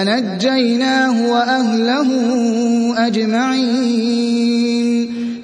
فنجيناه وأهله أجمعين.